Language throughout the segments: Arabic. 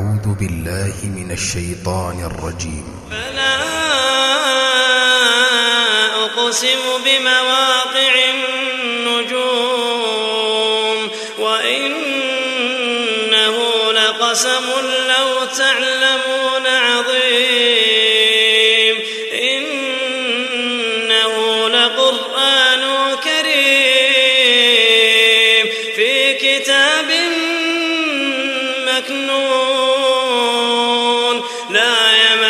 أعوذ بالله من الشيطان الرجيم. فلا أقسم بمواقع النجوم وإنه لقسم لو تعلمون عظيم. إنه لقرآن كريم في كتاب مكنون.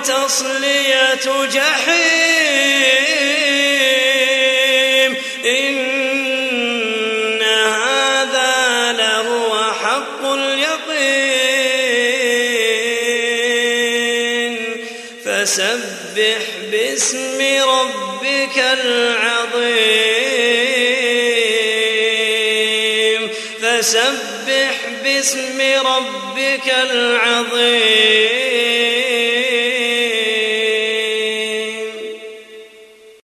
وتصلية جحيم. إن هذا لهو حق اليقين. فسبح باسم ربك العظيم. فسبح باسم ربك العظيم.